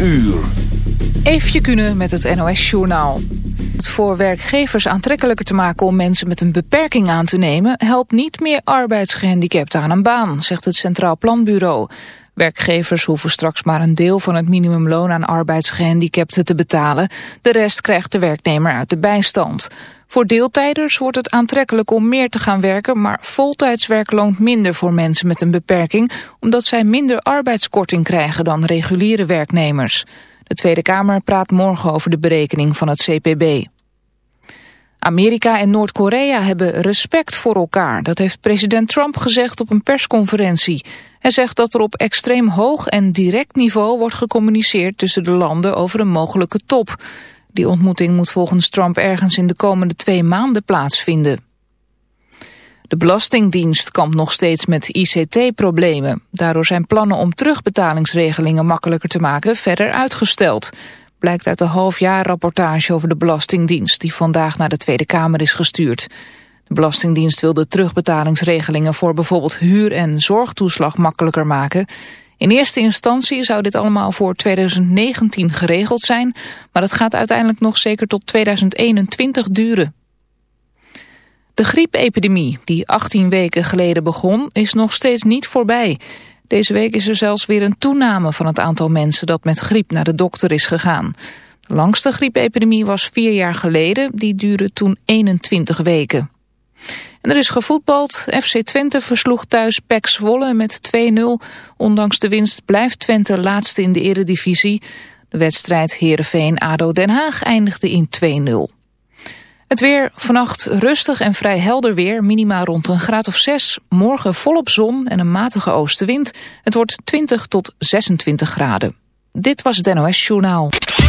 uur. Eefje Kunnen met het NOS-journaal. Het voor werkgevers aantrekkelijker te maken om mensen met een beperking aan te nemen... helpt niet meer arbeidsgehandicapten aan een baan, zegt het Centraal Planbureau. Werkgevers hoeven straks maar een deel van het minimumloon aan arbeidsgehandicapten te betalen. De rest krijgt de werknemer uit de bijstand. Voor deeltijders wordt het aantrekkelijk om meer te gaan werken, maar voltijdswerk loont minder voor mensen met een beperking, omdat zij minder arbeidskorting krijgen dan reguliere werknemers. De Tweede Kamer praat morgen over de berekening van het CPB. Amerika en Noord-Korea hebben respect voor elkaar. Dat heeft president Trump gezegd op een persconferentie. Hij zegt dat er op extreem hoog en direct niveau wordt gecommuniceerd tussen de landen over een mogelijke top. Die ontmoeting moet volgens Trump ergens in de komende twee maanden plaatsvinden. De Belastingdienst kampt nog steeds met ICT-problemen. Daardoor zijn plannen om terugbetalingsregelingen makkelijker te maken verder uitgesteld. Blijkt uit de halfjaarrapportage over de Belastingdienst... die vandaag naar de Tweede Kamer is gestuurd. De Belastingdienst wil de terugbetalingsregelingen... voor bijvoorbeeld huur- en zorgtoeslag makkelijker maken... In eerste instantie zou dit allemaal voor 2019 geregeld zijn, maar het gaat uiteindelijk nog zeker tot 2021 duren. De griepepidemie, die 18 weken geleden begon, is nog steeds niet voorbij. Deze week is er zelfs weer een toename van het aantal mensen dat met griep naar de dokter is gegaan. De langste griepepidemie was vier jaar geleden, die duurde toen 21 weken. En er is gevoetbald. FC Twente versloeg thuis PEC Zwolle met 2-0. Ondanks de winst blijft Twente laatste in de eredivisie. De wedstrijd Heerenveen-ADO Den Haag eindigde in 2-0. Het weer vannacht rustig en vrij helder weer, minima rond een graad of 6. Morgen volop zon en een matige oostenwind. Het wordt 20 tot 26 graden. Dit was het NOS Journaal.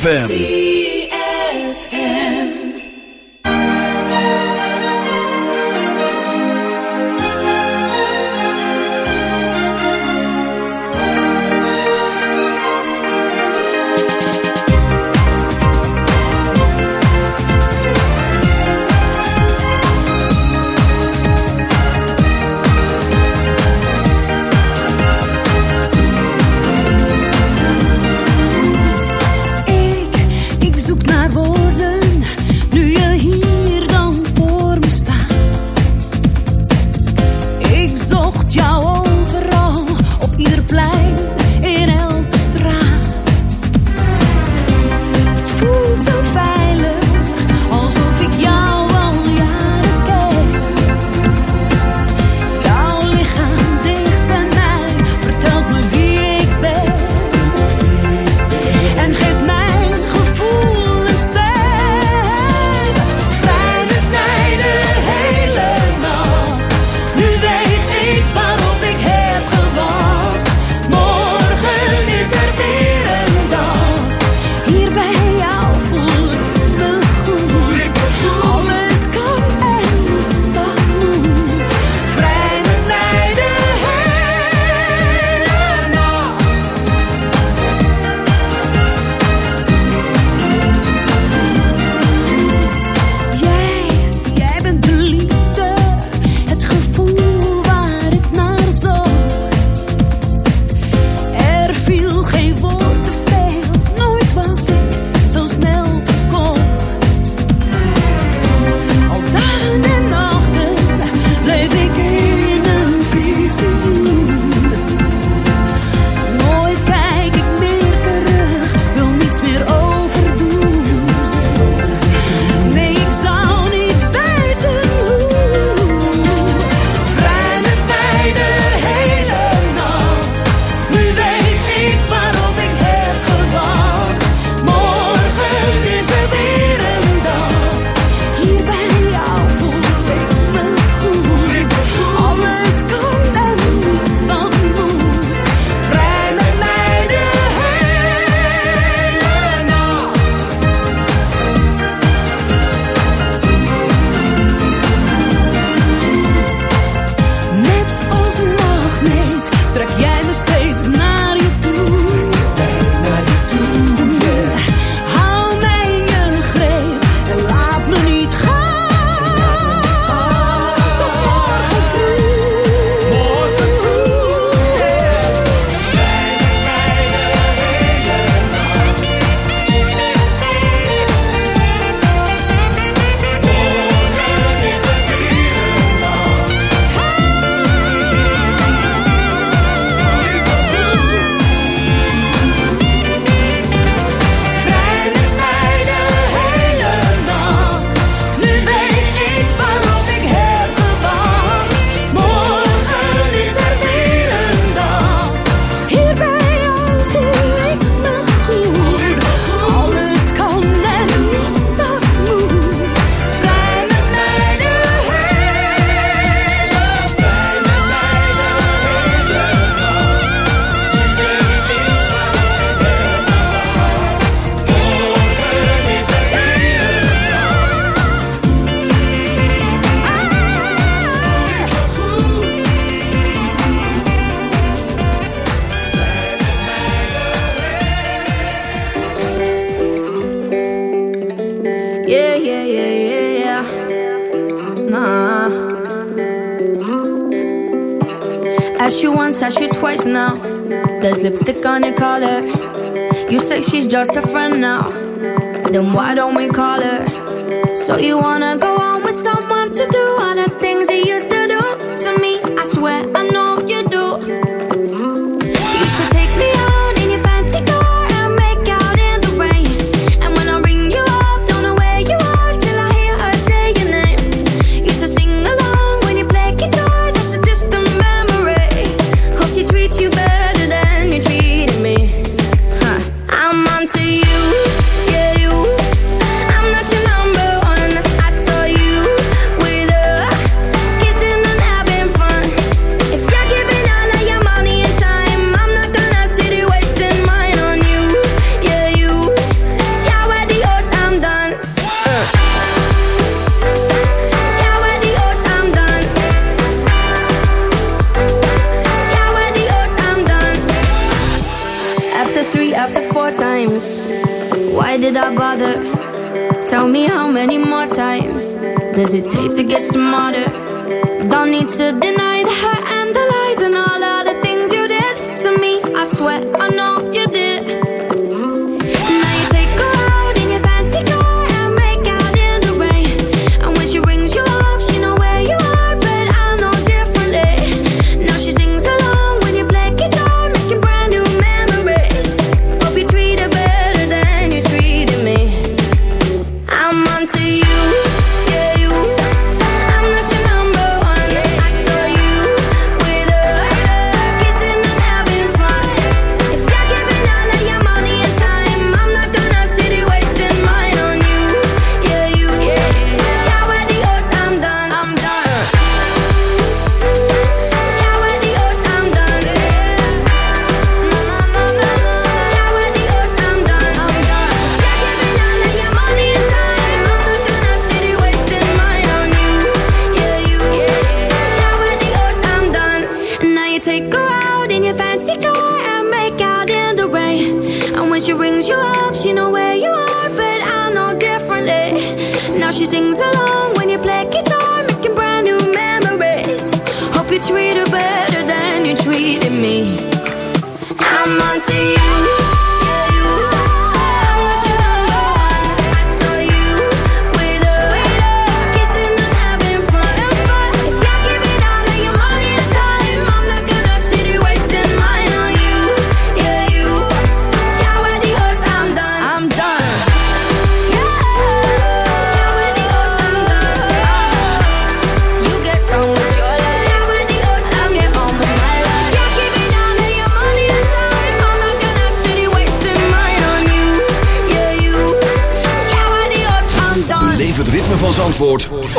ZFM.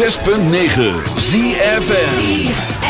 106.9 ZFN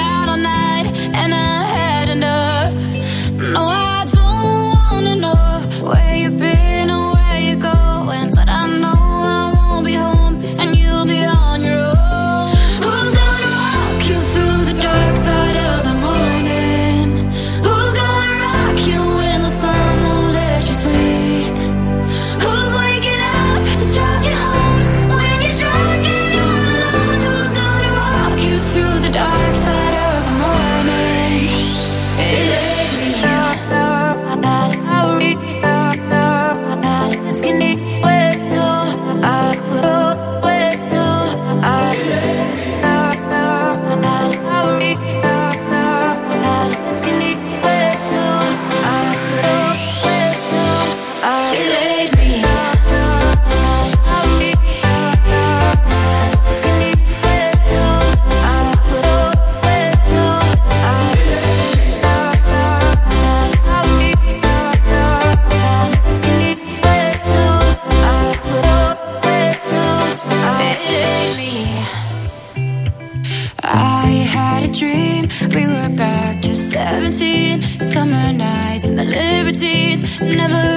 Never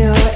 you.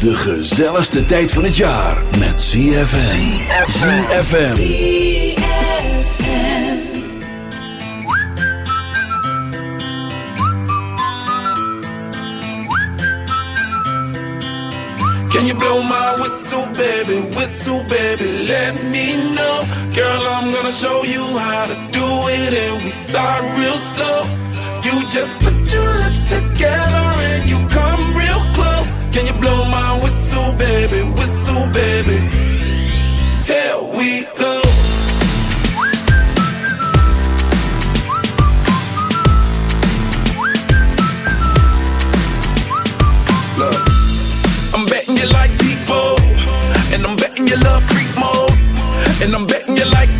De gezelligste tijd van het jaar met ZFM. ZFM. Can you blow my whistle, baby? Whistle, baby, let me know. Girl, I'm gonna show you how to do it, and we start real slow. You just put your lips together and you come real close. Can you blow my whistle, baby? Whistle, baby. Here we go. Look, I'm betting you like people, and I'm betting you love freak mode, and I'm betting you like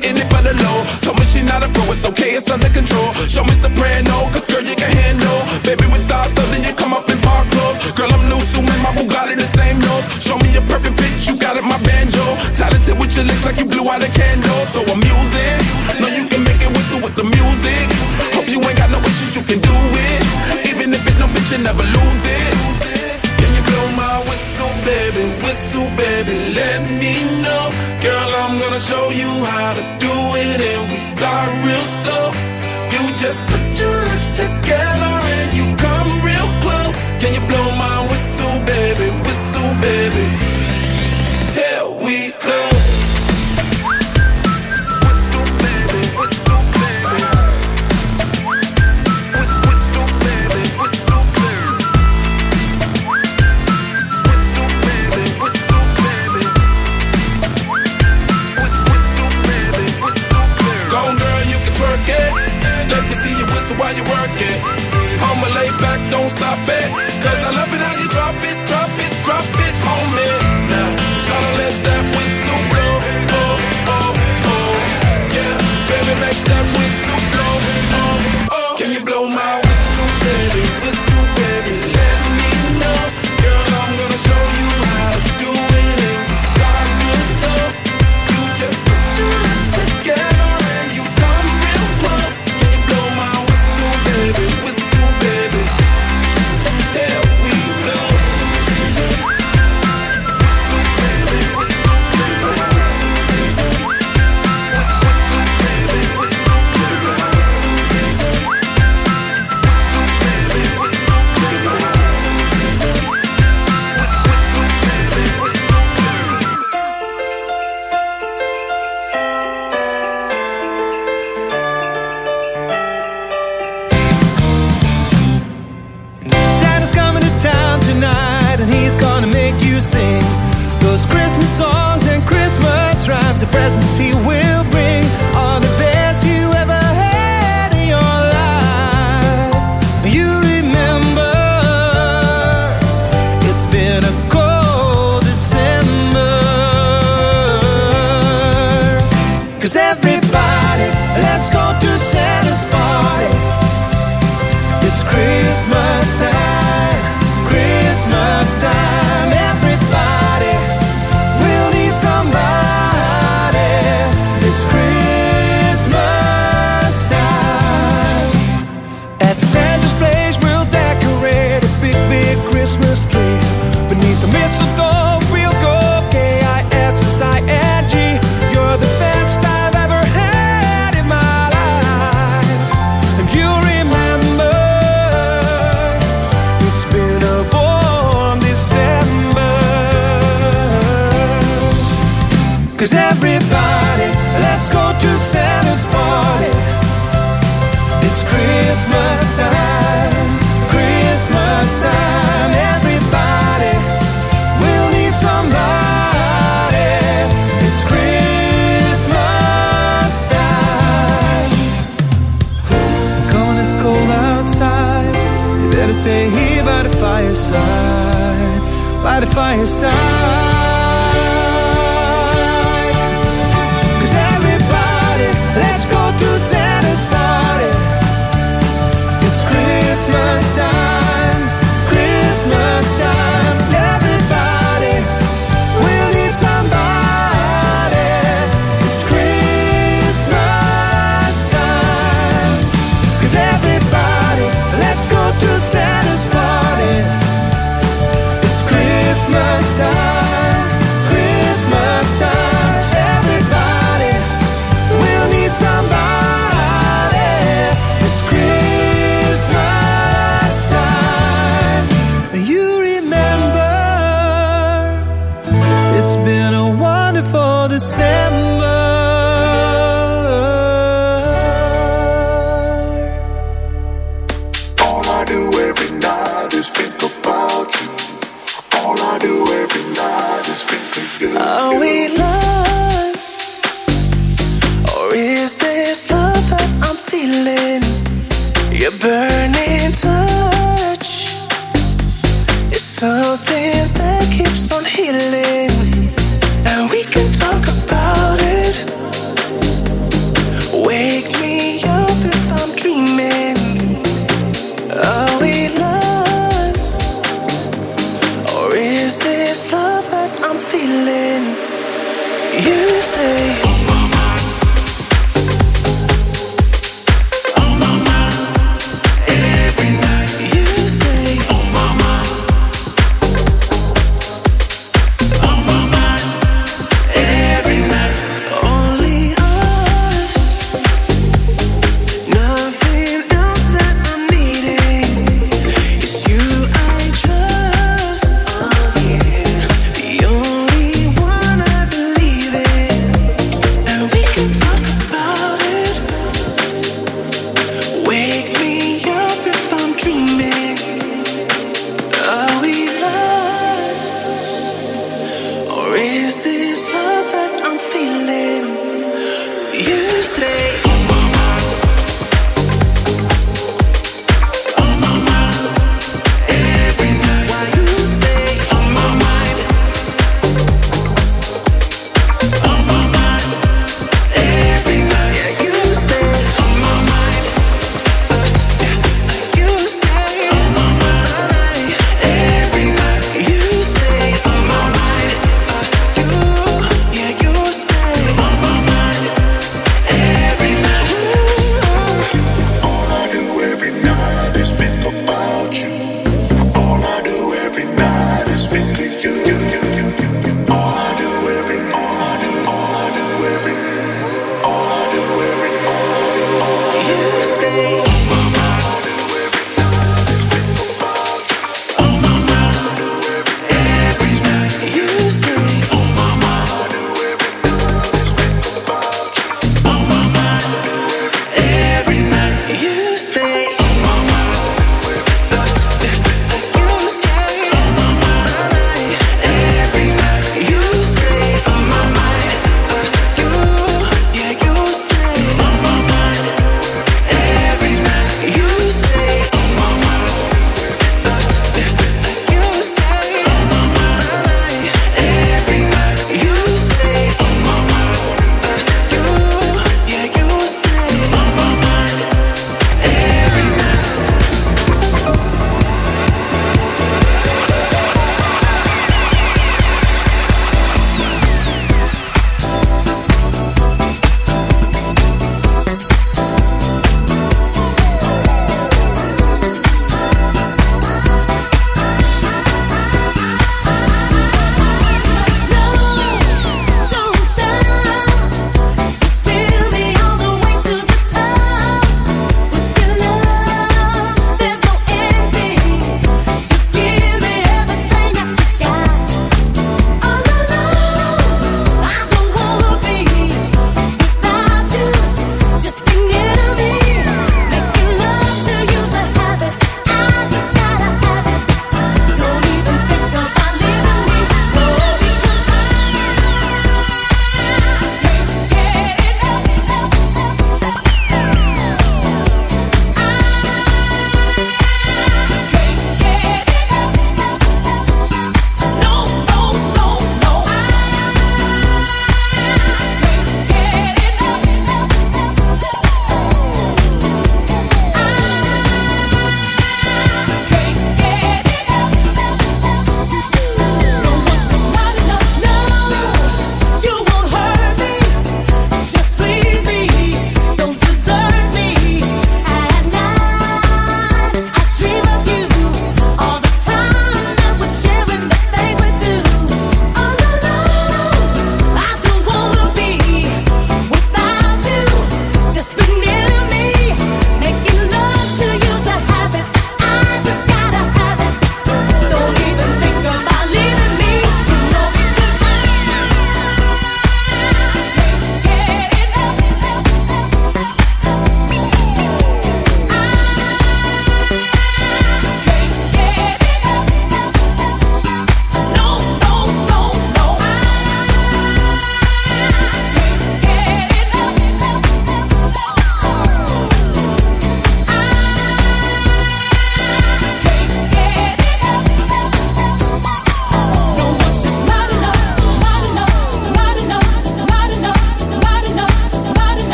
getting it.